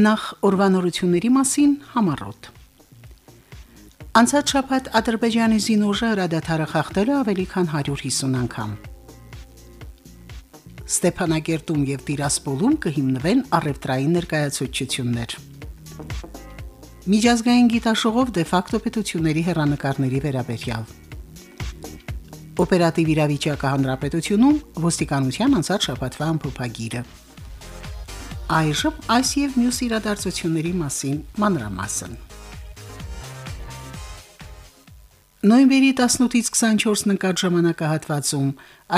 Նախ ուրվանորությունների մասին համառոտ։ Անցած շաբաթ Ադրբեջանի զինուժը հրադադարը խախտել է ավելի քան 150 անգամ։ Ստեփանագերտում եւ Տիրասպոլում կհիմնվեն առևտրային ներկայացություններ։ Միջազգային գիտաշողով դե ֆակտո պետությունների հերանեկարների վերաբերյալ։ Օպերատիվ իրավիճակը հանրապետությունում ոստիկանության անցած շաբաթվա ամփոփագիրը։ Այժմ այս եւ մյուս իրադարձությունների մասին մանրամասն։ Նոյեմբերի 18-ից 24-ն ընկած ժամանակահատվածում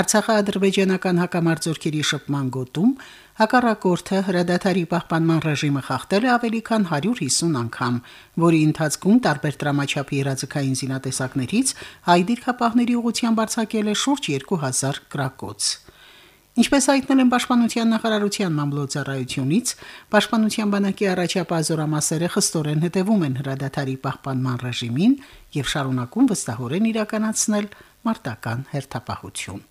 Արցախա-ադրբեջանական հակամարտությունների շփման գոտում հակառակորդը հրադադարի պահպանման ռեժիմը խախտել է ավելի քան 150 անգամ, որի ընթացքում տարբեր դրամաչափի երազկային զինատեսակներից հայ դիրքապահների ուղղությամբ արձակել է շուրջ 2000 գրակոց։ Ինչպես հայտնել են Պաշտպանության նախարարության մամլոյցարայությունից, Պաշտպանության բանակի առաջապահ զորամասերը խստորեն հետևում են հրադադարի պահպանման ռեժիմին եւ շարունակում վստահորեն իրականացնել մարտական հերթապահություն։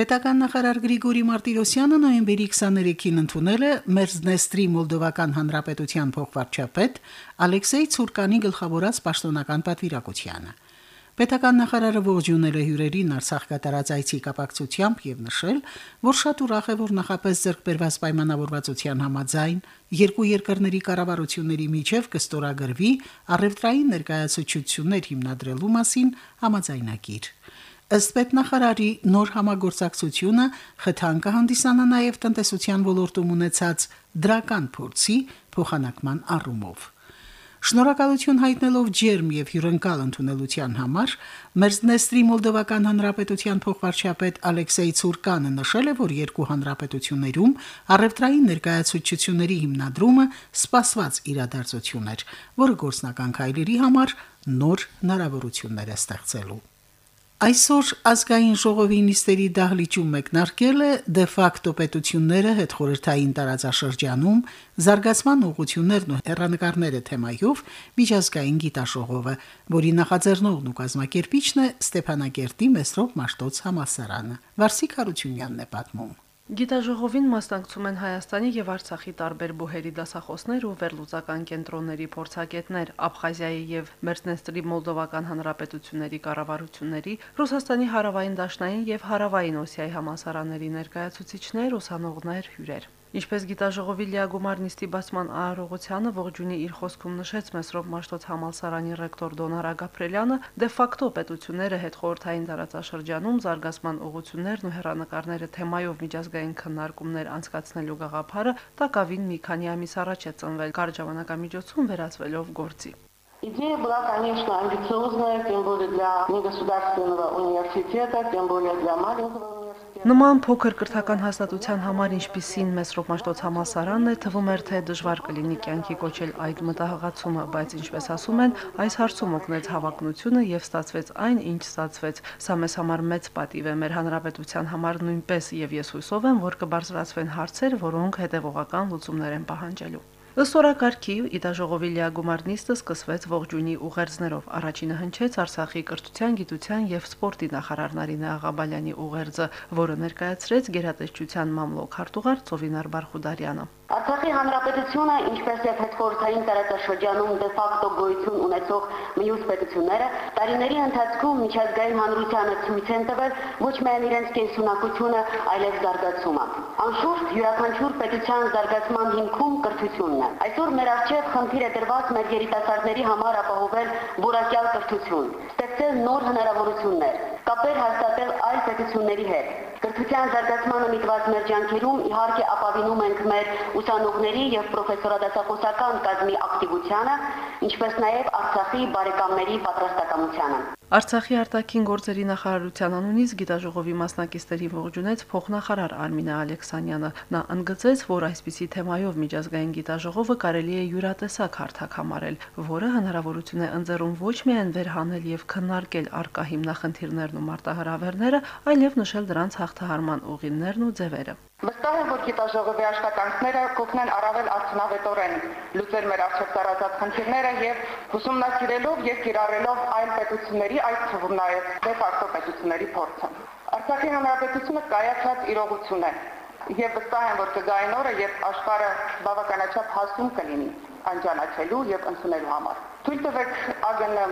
Պետական նախարար Գրիգորի Մարտիրոսյանը նոյեմբերի 23-ին ընդունել է Մերձնեստրի Մոլդովական Հանրապետության փոխվարչապետ Ալեքսեյ Ցուրկանի գլխավորած պաշտոնական պատվիրակությանը։ Պետական նախարարը ողջունել է հյուրերին Արցախ կատարած այցի կապակցությամբ եւ նշել, որ շատ ուրախ է, որ նախապես ձեռքբերված պայմանավորվածության համաձայն երկու երկրների կառավարությունների միջև կստորագրվի առևտրային ներկայացություններ հիմնադրելու մասին համաձայնագիր։ Ըստ պետնախարարի նոր համագործակցությունը խթան կհանդիսանա նաև տնտեսության ոլորտում ունեցած դրական փորձի փոխանակման առումով։ Շնորհակալություն հայտնելով ջերմ եւ հյուրընկալ ընդունելության համար Մերձնեստրի Մոլդովական Հանրապետության փոխվարչապետ Ալեքսեյ Ցուրկանը նշել է, որ երկու հանրապետություններում առևտրային ներկայացությունների հիմնադրումը սպասված իրադարձություն էր, որը գործնական քայլերի համար նոր հնարավորություններ է ստեղծելու։ Այսօր ազգային ժողովի նիստերի դահլիճում մեկնարկել է դե ֆակտո պետությունները հետ խորհրդային տարածաշրջանում զարգացման ուղղություններն ու հերանեկարները թեմայով միջազգային գիտաշողովը, որի նախաձեռնողն ու կազմակերպիչն է Ստեփանագերտի Մեսրոպ Մաշտոց համասարանը։ Վարսիկ Հարությունյանն է պատմում։ Գիտաժողովին մասնակցում են Հայաստանի եւ Արցախի տարբեր բուհերի դասախոսներ ու վերլուծական կենտրոնների փորձագետներ, Աբխազիայի եւ Մերձնեստրի Մոլդովական հանրապետությունների կառավարությունների, Ռուսաստանի հարավային դաշնային եւ հարավային Օսիայի համասարանների ներկայացուցիչներ, ուսանողներ, հյուրեր։ Ինչպես գիտաժողովի լիագումար նիստի բացման արարողությանը ողջունի իր խոսքում նշեց Մեսրոպ Մաշտոց համալսարանի ռեկտոր Դոնարա Գաբրելյանը, դե ֆակտո պետությունները հետ խորթային տարածաշրջանում զարգացման ուղություններն ու հերանեկարները թեմայով միջազգային քննարկումներ անցկացնելու գաղափարը տակավին մի քանի ամիս առաջ է ծնվել, կարճ ժամանակամիջոցում վերածվելով գործի։ Идея была, конечно, амбициозная, тем более для негосударственного университета, тем более для маленького Նման փոքր կրթական հաստատության համար ինչպիսին Մեսրոպ Մաշտոց համասարանն է, թվում էր թե դժվար կլինի կյանքի կոչել այդ մտահղացումը, բայց ինչպես ասում են, այս հարցում օգնեց հավակնությունը եւ ստացվեց այն, ինչ ստացվեց։ Սա մեզ համար մեծ պատիվ է մեր հանրապետության համար նույնպես եւ ես հույսով եմ, որ կբարձրացվեն հարցեր, որոնք հետեւողական լուծումներ են պահանջելու։ Ըստ օրակարգի Իդաժողովի լիագումարնիստը սկսվեց ողջունի ուղերձներով։ Առաջինը հնչեց Արցախի կրթության, գիտության եւ սպորտի նախարար Նարինե Աղաբալյանի ուղերձը, որը ներկայացրեց գերատեսչության մամլոք հարտուղար Ծովինար Բարխուդարյանը։ Արցախի հանրապետությունը, ինչպես եւ հետխորհրդային տարածաշրջանում դե ֆակտո գոյություն ունեցող մյուս պետությունները, տարիների ընթացքում միջազգային հանրությանը ցույց են տվել ոչ միայն իրենց կենսունակությունը, այլև զարգացումը։ Անշուշտ յուրաքանչյուր պետության զարգացման հիմքում կրթությունն է։ Այսօր մեր արժեվ խնդիր է դրված մեր երիտասարդների համար ապահովել որակյալ կրթություն, ստեղծել նոր հնարավորություններ, կապեր հաստատել այլ պետությունների հետ Կրթության զարգացմանը միտված մեր ջանքերում իհարկե ապավինում ենք մեր ուսանողների եւ պրոֆեսորադասախոսական կազմի ակտիվությանը, ինչպես նաեւ Արցախի բարեկամների պատրաստակամությանը։ Արցախի արտաքին գործերի նախարարության անունից գիտաժողովի մասնակիցների ողջունեց փոխնախարար Արմինե Ալեքսանյանը։ Նա ընդգծեց, որ այսպիսի թեմայով միջազգային գիտաժողովը կարելի է յուրատեսակ հարթակ համարել, որը հնարավորություն է ընձեռում ոչ միայն վերհանել եւ քննարկել արկա հիմնախնդիրներն ու մարտահրավերները, այլև նշել դրանց հաղթահարման ուղիներն ու ձևերը։ Վստահ եմ, որ գիտաժողովի աշխատանքները կօգնեն առավել արդյունավետորեն լուծել մեր առջև տարածած խնդիրները եւ ուսումնասիրելով եւ կիրառելով այլ պետությունների, այդ թվում նաեւ դե ֆակտո պետությունների փորձը։ Արցախի հանրապետությունը կայացած իրողություն է եւ վստահ եմ, որ կգային օրը, երբ աշխարհը բավականաչափ հասուն կլինի անջանաչելու եւ ընդունելու համար։ Թույլ տվեք ԱԳՆ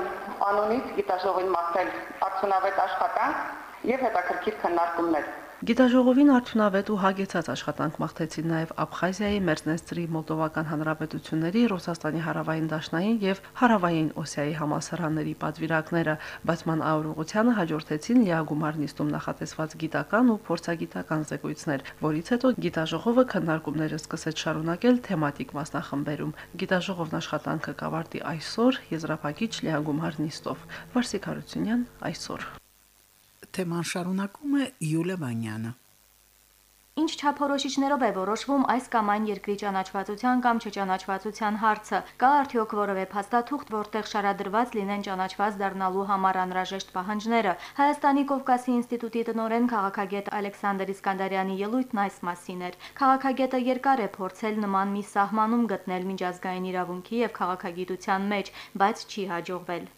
անունից գիտաժողովին մաղթել արդյունավետ աշխատանք եւ հետաքրքիր քննարկումներ։ Գիտաժողովին արդյունավետ ու հագեցած աշխատանք մաղթեցին նաև Աբխազիայի, Մերձնեստրի, Մոլդովական հանրապետությունների, Ռուսաստանի հարավային դաշնային եւ հարավային Օսիայի համասարանների պատվիրակները, բացման աուրուղությանը հաջորդեցին լիագումար նիստում նախատեսված գիտական ու փորձագիտական զեկույցներ, որից հետո գիտաժողովը քննարկումները սկսեց շարունակել թեմատիկ մասնախմբերում։ Գիտաժողովն աշխատանքը կավարտի այսօր եզրափակիչ լիագումար նիստով։ Վարսիկ Հարությունյան այսօր թեման շարունակում է Յուլիա Վանյանը։ Ինչ չափորոշիչներով է որոշվում այս կամ այն երկրի ճանաչվածության կամ չճանաչվածության հարցը։ Կա արդյոք որևէ փաստաթուղթ, որտեղ շարադրված լինեն ճանաչված դառնալու համար անհրաժեշտ պահանջները։ Հայաստանի Կովկասի ինստիտուտի տնօրեն քաղաքագետ Ալեքսանդր Իսկանդարյանի ելույթն այս մասին էր։ Քաղաքագետը երկար է փորձել нման մի սահմանում գտնել միջազգային իրավունքի եւ քաղաքագիտության մեջ, բայց չի հաջողվել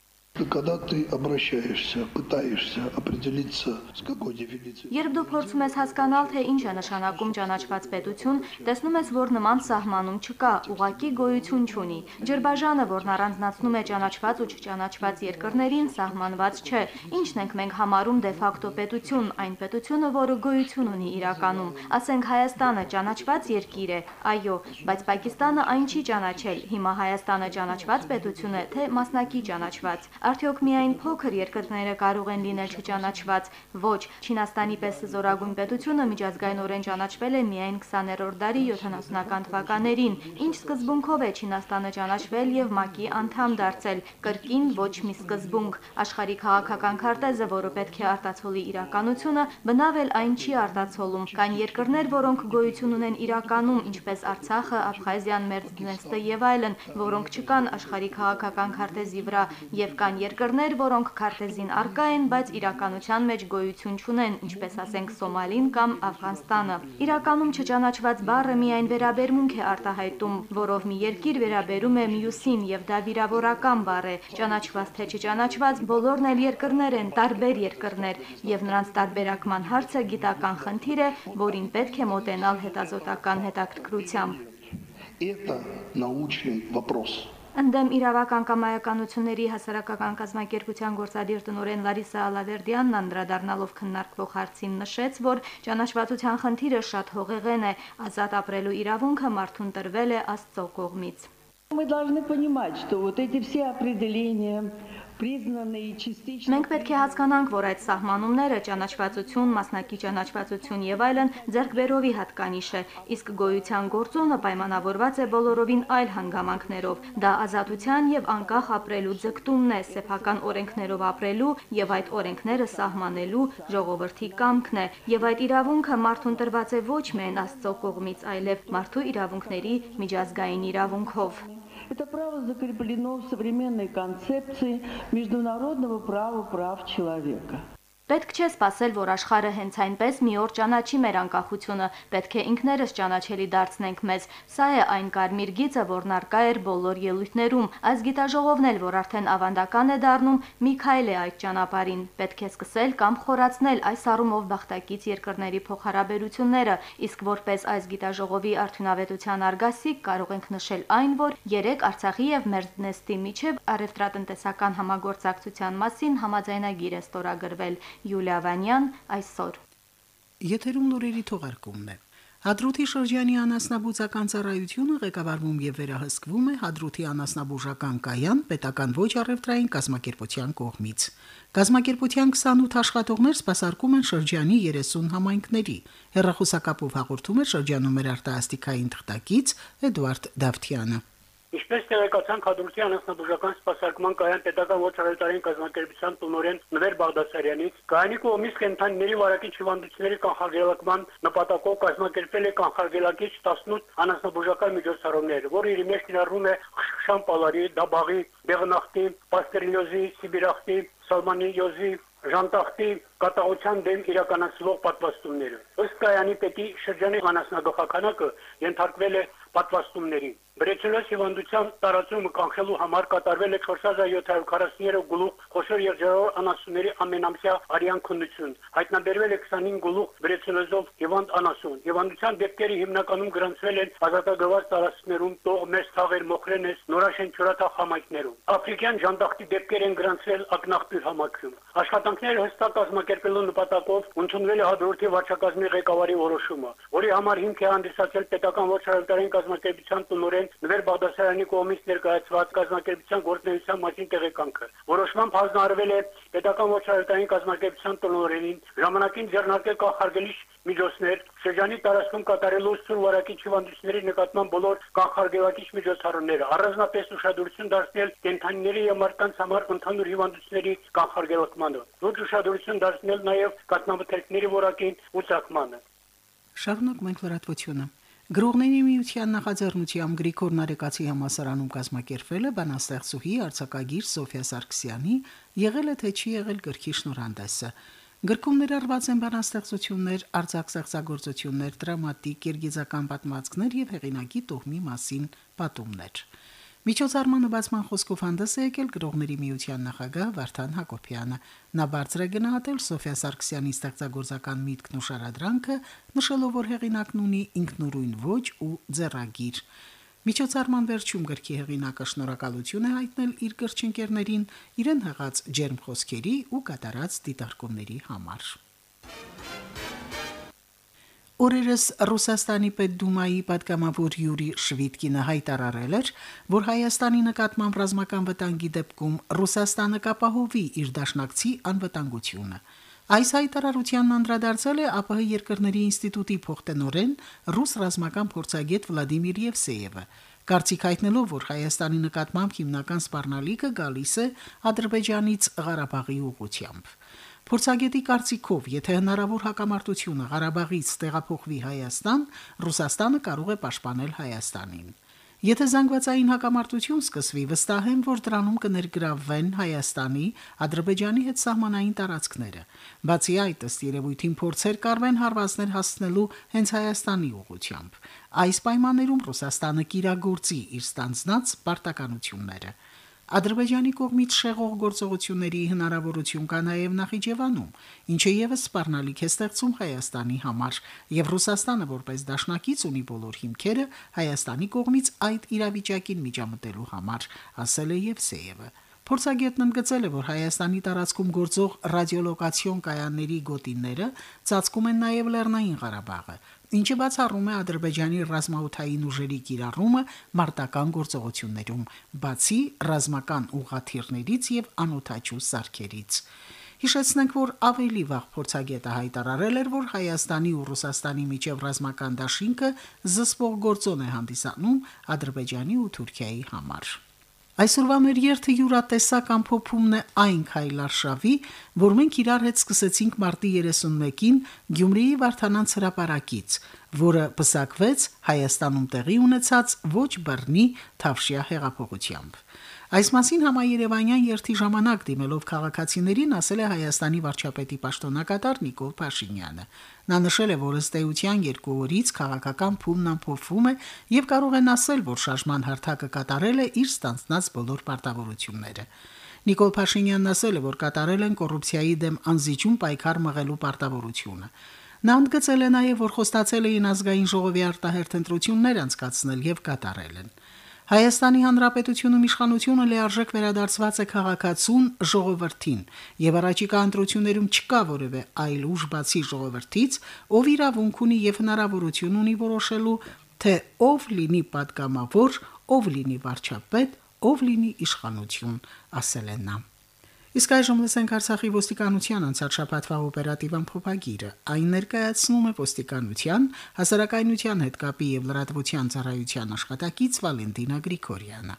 Когда ты обращаешься, пытаешься определиться, с какой дефиницией... Երբ դու փորձում ես հասկանալ, թե ինչ է նշանակում ճանաչված պետություն, տեսնում ես, որ նման սահմանում չկա, ուղակի գոյություն չունի։ Ջրբաժանը, որն առանձնացնում է ճանաչված ու չճանաչված երկրներին, սահմանված չէ։ Ինչն ենք մենք համարում դե ֆակտո պետություն, այն պետությունը, որը գոյություն ունի իրականում։ Ասենք Հայաստանը ճանաչված երկիր է, այո, բայց Պակիստանը այն չի ճանաչել։ Հիմա Հայաստանը ճանաչված պետություն է, թե մասնակի ճանաչված։ Արդյոք միայն փոքր երկրները կարող են լինել չճանաչված։ Ոչ, Չինաստանի պես զորագույն պետությունը միջազգայինորեն ճանաչվել է միայն 20-րդ դարի 70-ական թվականներին։ Ինչ սկզբունքով է Չինաստանը ճանաչվել եւ ՄԱԿ-ի անդամ դարձել։ Կրկին ոչ մի սկզբունք։ Աշխարհի քաղաքական քարտեզը, որը պետք է արտացոլի իրականությունը, բնավ էլ այն չի արտացոլում։ Կան երկրներ, որոնք գոյություն ունեն իրականում, ինչպես Արցախը, Աբխազիան, Մերձդնեստրը եւ այլն, որոնք չկան աշխարհի քաղաքական քարտեզի վրա եւ Կան երկրներ, որոնք քարտեզին արկա են, բայց իրականության մեջ գոյություն չունեն, ինչպես ասենք Սոմալին կամ Աֆղանստանը։ Իրականում չճանաչված բառը միայն վերաբերմունք է արտահայտում, որով մի երկիր վերաբերում է մյուսին եւ դա վիրավորական բառ է։ Ճանաչված թե չճանաչված բոլորն էլ երկրներ են, տարբեր երկրներ, եւ նրանց տարբերակման հարցը գիտական խնդիր է, որին պետք է մոտենալ հետազոտական հետաքրքրությամբ։ Это научный вопрос. Ընդդեմ իրավական կամայականությունների հասարակական կազմակերպության գործադիր տնօրեն Լարիսա Ալավերդյանն անդրադառնալով քննարկվող հարցին նշեց, որ ճանաչվածության խնդիրը շատ հողեղեն է, ազատ ապրելու իրավունքը մարդուն տրվել է Աստծո կողմից։ Мы должны понимать, что вот эти все определения Մենք պետք է հասկանանք, որ այդ սահմանումները ճանաչվածություն, մասնակի ճանաչվածություն եւ այլն ձեռքբերովի հատկանիշ է, իսկ գոյության գործոնը պայմանավորված է բոլորովին այլ հանգամանքներով։ Դա ազատության եւ անկախ ապրելու ձգտումն է, սեփական օրենքներով ապրելու եւ այդ օրենքները սահմանելու ժողովրդի կամքն է, եւ այդ իրավունքը մարդուն տրված է ոչ միայն Աստծո կողմից, այլև մարդու իրավունքների միջազգային իրավունքով։ Это право закреплено в современной концепции международного права прав человека. Պետք չէ սпасել, որ աշխարհը հենց այնպես մի օր ճանաչի մեր անկախությունը, պետք է ինքներս ճանաչելի դարձնենք մեզ։ Սա է այն կարմիր գիծը, որն արկա էր բոլոր ելույթներում։ Այս գիտաժողովն էլ, որ արդեն ավանդական է դառնում, մի քայլ է այդ ճանապարհին։ Պետք է սկսել կամ խորացնել այս առումով բախտակից երկրների փոխհարաբերությունները, իսկ որպես այս գիտաժողովի արդյունավետության արգասիկ կարող ենք նշել այն, որ 3 Արցախի եւ Մերձնեստի միջև արևտրատնտեսական համագործակցության մասին համաձայնագիր է ստորագրվել։ Յուլիա Վանյան այսօր։ Եթերում նորերի թողարկումն է։ Հադրութի շրջանի անասնաբուծական ծառայությունը ղեկավարվում եւ վերահսկվում է Հադրութի անասնաբուժական կայան պետական ոչ առևտրային կազմակերպության կողմից։ Կազմակերպության 28 աշխատողներ սպասարկում են շրջանի 30 համայնքների։ Հերրախոսակապով հաղորդում է շրջանում մեր արտասթիկային թղթակից Էդվարդ Դավթյանը։ Ինչպես տեղեկացան Խադրութի անասնաբուժական սպասարկման կայան պետական ոչ առևտրային կազմակերպության տնօրեն Նվեր Բաղդասարյանից, կայանի կողմից կենթանիների վարակիչ հիվանդությունների կանխարգելակման նպատակով կազմակերպել է կանխարգելակիչ 18 անասնաբուժական միջոցառումներ, որը իր մեջ ներառում է խշշան պալարի, դաբաղի, բեղնախտի, պաստերիոզի, սիբիրախտի, սալմանիոզի, ժանտախտի կատաղության դեմ իրականացվող պատվաստումները։ Ըստ կայանի պետի շրջանի անասնագլխականակը ենթարկվել է պատվաստումների։ Բրեցելոս հիվանդության տարածումը կանխելու համար կատարվել է 4743 գլուխ խոշոր երջերոր անասունների ամենամսյա արյան քննություն։ Հայտնաբերվել է 25 գլուխ բրեցելոզով հիվանդ անասուն։ Հիվանդության դեպքերը հիմնականում գրանցվել են ազատագրված տարածքներում, տող, մեծ թաղեր, մոխրենես, նորաշեն չորաթաղ համայնքներում։ Աֆրիկյան ժանդախտի դեպքեր են գրանցվել ակնաղբյուր համակրում։ Աշխատանքները հստակ կազմակերպելու նպատակով ընդունվել է հադրորդի վարչակազմի ղեկավարի որոշումը, որի համար հիմք է հանդիսացել պետական ոչռայողային կազմակերպության տնօրեն Նվեր Բաղդասարյանի կողմից ներկայացված կազմակերպության գործունեության մասին տեղեկանքը։ Որոշմամբ հանձնարարվել է պետական ոչռայողային կազմակերպության տնօրենին ժամանակին ձեռնարկել կանխարգելիչ միջոցներ շրջանի տարածքում կատարելու սուր վարակիչ հիվանդությունների նկատմամբ բոլոր կանխարգելակիչ միջոցառումները առանձնապես ուշադրություն դարձնել կենթանիների եւ մարդկանց համար ընդհանուր հիվանդությունների կանխարգելակմանը լուրջ ուշադրություն դարձնել նաեւ կատնամթերքների որակին ու ցակմանը Շարունակ մենք լրատվությունը Գրողների միության նախաձեռնությամբ Գրիգոր Նարեկացի համասարանում կազմակերպվել է բանաստեղծուհի արձակագիր Սոֆիա Սարգսյանի եղել է թե չի եղել գրքի շնորհանդեսը։ Գրքում ներառված են բանաստեղծություններ, արձակ ստեղծագործություններ, դրամատիկ, երգիզական պատմվածքներ եւ հեղինակի տոհմի մասին պատումներ։ Միջոցառմանը բացման խոսքով հանդես է եկել գրողների միության նախագահ Վարդան Հակոբյանը։ Նա բարձր է գնահատել Սոֆիա Սարգսյանի ստեղծագործական միտքն ու շարադրանքը, նշելով, որ հեղինակն ունի ինքնուրույն ոճ ու ձեռագիր։ Միջոցառման վերջում գրքի հեղինակը շնորհակալություն է հայտնել իր գրչընկերներին իրեն հղած ջերմ խոսքերի ու կատարած դիտարկումների համար։ Օրերս Ռուսաստանի Պետդումայի պատգամավոր Յուրի Շվիդկինը հայտարարել էր, որ Հայաստանի նկատմամբ ռազմական վտանգի դեպքում Ռուսաստանը կապահովի իր դաշնակցի անվտանգությունը։ Այս հայտարարությանն անդրադարձել է ԱՊՀ երկրների ինստիտուտի փոխտնօրեն ռուս ռազմական փորձագետ Վլադիմիր Եվսեևը։ Կարծիք հայտնելով, որ Հայաստանի նկատմամբ հիմնական սպառնալիքը գալիս է Ադրբեջանից Ղարաբաղի ուղությամբ։ Փորձագետի կարծիքով, եթե հնարավոր հակամարտությունը Ղարաբաղից տեղափոխվի Հայաստան, Ռուսաստանը կարող է պաշտպանել Հայաստանին։ Եթե զանգվածային հակամարտություն սկսվի, վստահ եմ, որ դրանում կներգրավվեն Հայաստանի, Ադրբեջանի հետ սահմանային տարածքները։ Բացի այդ, ըստ երևույթին փորձեր կարվեն հարվածներ հասցնելու հենց Հայաստանի ուղությամբ։ Այս պայմաններում Ռուսաստանը կիրագործի իր ստանձնած պարտականությունները։ Ադրբեջանի կողմից շեղող գործողությունների հնարավորություն կա նաև Նախիջևանում, ինչը եւս սպառնալիք է ստեղծում Հայաստանի համար, եւ Ռուսաստանը որպես դաշնակից ունի բոլոր հիմքերը Հայաստանի կողմից այդ իրավիճակին միջամտելու համար, ասել է Եվսեևը։ Փորձագետն ընդգծել է, որ Հայաստանի տարածքում գործող ռադիոլոկացիոն կայանների գոտիները ծածկում են նաև Լեռնային Ղարաբաղը, ինչը բացառում է Ադրբեջանի ռազմաօթային ուժերի կիրառումը մարտական գործողություններում, բացի ռազմական ուղաթիռներից եւ անօթաչու սարքերից։ Հիշեցնենք, որ ավելի վաղ փորձագետը հայտարարել էր, որ Հայաստանի ու Ռուսաստանի միջև ռազմական դաշինքը զսպող գործոն է հանդիսանում Ադրբեջանի ու Թուրքիայի համար։ Այսօրվա մեր երթը յուրատեսակ ամփոփումն է այն քայլարշավի, որ մենք իրար հետ սկսեցինք մարտի 31-ին Գյումրիի Վարդանանց հրապարակից, որը պսակվեց Հայաստանում տեղի ունեցած ոչ բռնի Թավշյա հեղափոխությամբ։ Այս մասին համաերևանյան երթի ժամանակ դիմելով քաղաքացիներին ասել է Հայաստանի վարչապետի պաշտոնակատար Նիկոլ Փաշինյանը։ Նա նշել է, որ ըստ էության երկու օրից քաղաքական փուլն ամփոփվում է եւ կարող են ասել, որ շարժման հարթակը կատարել է իր ստանցնած բոլոր պարտավորությունները։ Նիկոլ Փաշինյանն ասել է, որ կատարել են կոռուպցիայի դեմ անզիջում պայքար մղելու պարտավորությունը։ Նա ընդգծել է նաև, որ խոստացել էին ազգային ժողովի արտահերթ ընտրություններ անցկացնել եւ կատարել են։ Հայաստանի Հանրապետությունում իշխանությունը լիարժեք վերադարձված է քաղաքացուն ժողովրդին, եւ առաջիկա ընտրություններում չկա որևէ այլ ուժ բացի ժողովրդից, ով իրավունք ունի եւ հնարավորություն ունի որոշելու, թե ով լինի падգամավոր, ով լինի վարչապետ, ով լինի իշխանություն, ասել են նա. Իսկ այժմ լսենք Արցախի ոստիկանության անցած շաբաթվա օպերատիվ ամփոփագիրը։ Այն ներկայացնում է ոստիկանության, հասարակայնության հետ կապի եւ լրատվության ծառայության աշխատակից Վալենտինա Գրիգորյանը։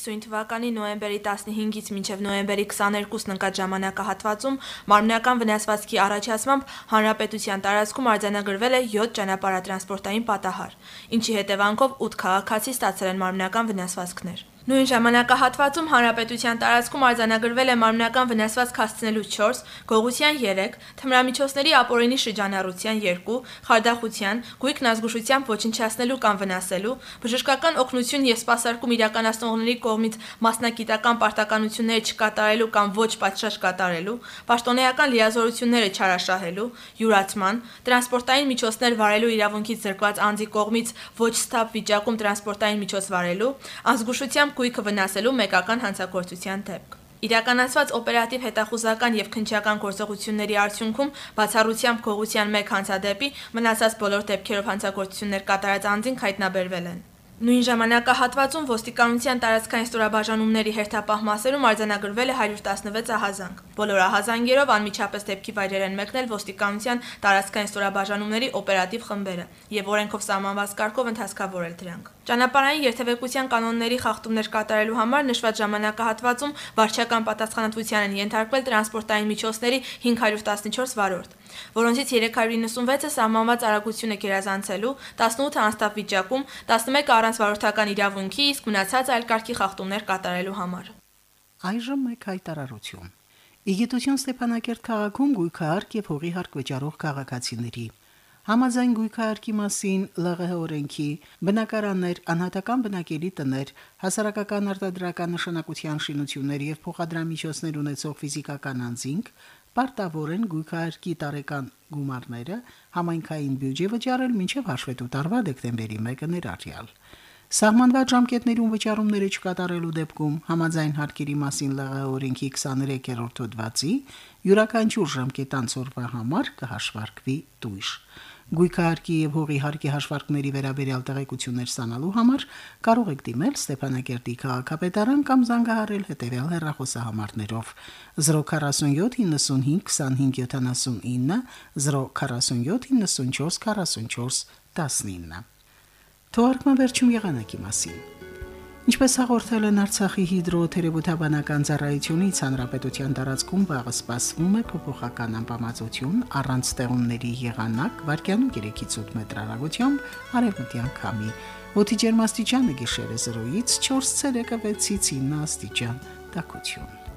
Սույն թվականի նոյեմբերի 15-ից մինչև նոյեմբերի 22-ն ընկած ժամանակահատվածում մարմնական վնասվածքի առաջացմամբ հանրապետության տարածքում արձանագրվել է 7 ճանապարհատրանսպորտային պատահար, ինչի հետևանքով 8 քաղաքացի ստացել են մարմնական վնասվածքներ։ Նույն ժամանակահատվածում հանրապետության տարածքում արձանագրվել է մարմնական վնասվածք հասցնելու 4, գողության 3, թմրամիջոցների ապօրինի շրջանառության 2, խարդախության, գույքն ազգուշությամբ ոչնչացնելու կամ վնասելու, բժշկական օգնություն եւ սպասարկում իրականացնողների կողմից մասնագիտական պարտականությունները չկատարելու կամ ոչ պատշաճ կատարելու, պաշտոնեական լիազորությունները չարաշահելու, յուրացման, տրանսպորտային միջոցներ վարելու իրավունքից զրկված անձի կողմից ոչ ստապ վիճակում տրանսպորտային միջոց վարելու, ազգուշությամբ գույքը վնասելու մեկական հանցագործության դեպք։ Իրականացված օպերատիվ հետախուզական եւ քնչական գործողությունների արդյունքում բացառությամբ գողության մեկ հանցադեպի մնացած բոլոր դեպքերով հանցագործություններ կատարած անձին հայտնաբերվել են։ Նույն ժամանակահատվածում ոստիկանության տարածքային ստորաբաժանումների հերթապահ մասերում արձանագրվել է 116 ահազանգ։ Բոլոր ահազանգերով անմիջապես դեպքի վայրեր են մեկնել ոստիկանության տարածքային ստորաբաժանումների օպերատիվ խմբերը եւ օրենքով սահմանված կարգով ընթացքավորել դրանք։ Ճանապարհային երթևեկության կանոնների խախտումներ կատարելու համար նշված ժամանակահատվածում վարչական պատասխանատվության են ենթարկվել տրանսպորտային միջոցների 514 վարորդ, որոնցից 396-ը սահմանված արագությունը գերազանցելու, 18-ը անստապ վիճակում, 11-ը առանց վարորդական իրավունքի, իսկ մնացածը այլ կարգի խախտումներ կատարելու համար։ Այժմ մեկ հայտարարություն։ Իգիտություն Ստեփանակերտ քաղաքում գույքահարկ եւ հողի հարկ վճարող քաղաքացիների Համաձայն գույքարկի մասին ԼՂՀ օրենքի բնակարաններ, անհատական բնակելի տներ, հասարակական արտադրական նշանակության շինություններ եւ փոխադրամիջոցներ ունեցող ֆիզիկական անձինք պարտավոր են գույքարկի տարեկան գումարները համայնքային բյուջե վճարել մինչև հաշվետու տարվա դեկտեմբերի 1-ը ներառյալ։ Սահմանված ժամկետներում վճարումները չկատարելու դեպքում համաձայն հարկերի մասին ԼՂ օրենքի 23-րդ հոդվածի յուրաքանչյուր ժամկետանց օրվա համար կհաշվարկվի տույժ։ Գույքահարկի եւ հողի հարկի հաշվարկների վերաբերյալ տեղեկություններ ստանալու համար կարող եք դիմել Ստեփանակերտի քաղաքապետարան կամ զանգահարել հետեւյալ հեռախոսահամարներով. 047 95 25 79 047 94 44 19 Թողարկման վերջում եղանակի մասին Ինչպես հաղորդել են Արցախի հիդրոթերապևտաբանական ծառայությունից, հանրապետության տարածքում վաղը սպասվում է փոփոխական անբավարարություն առանց ստեղումների եղանակ, վարկյանում 3-ից 8 մետր հեռագությամբ արևմտյան քամի։ Օդի ջերմաստիճանը գիշերը 0-ից 4 ցելսիուսը 6-ից 9 աստիճան։ Տակություն։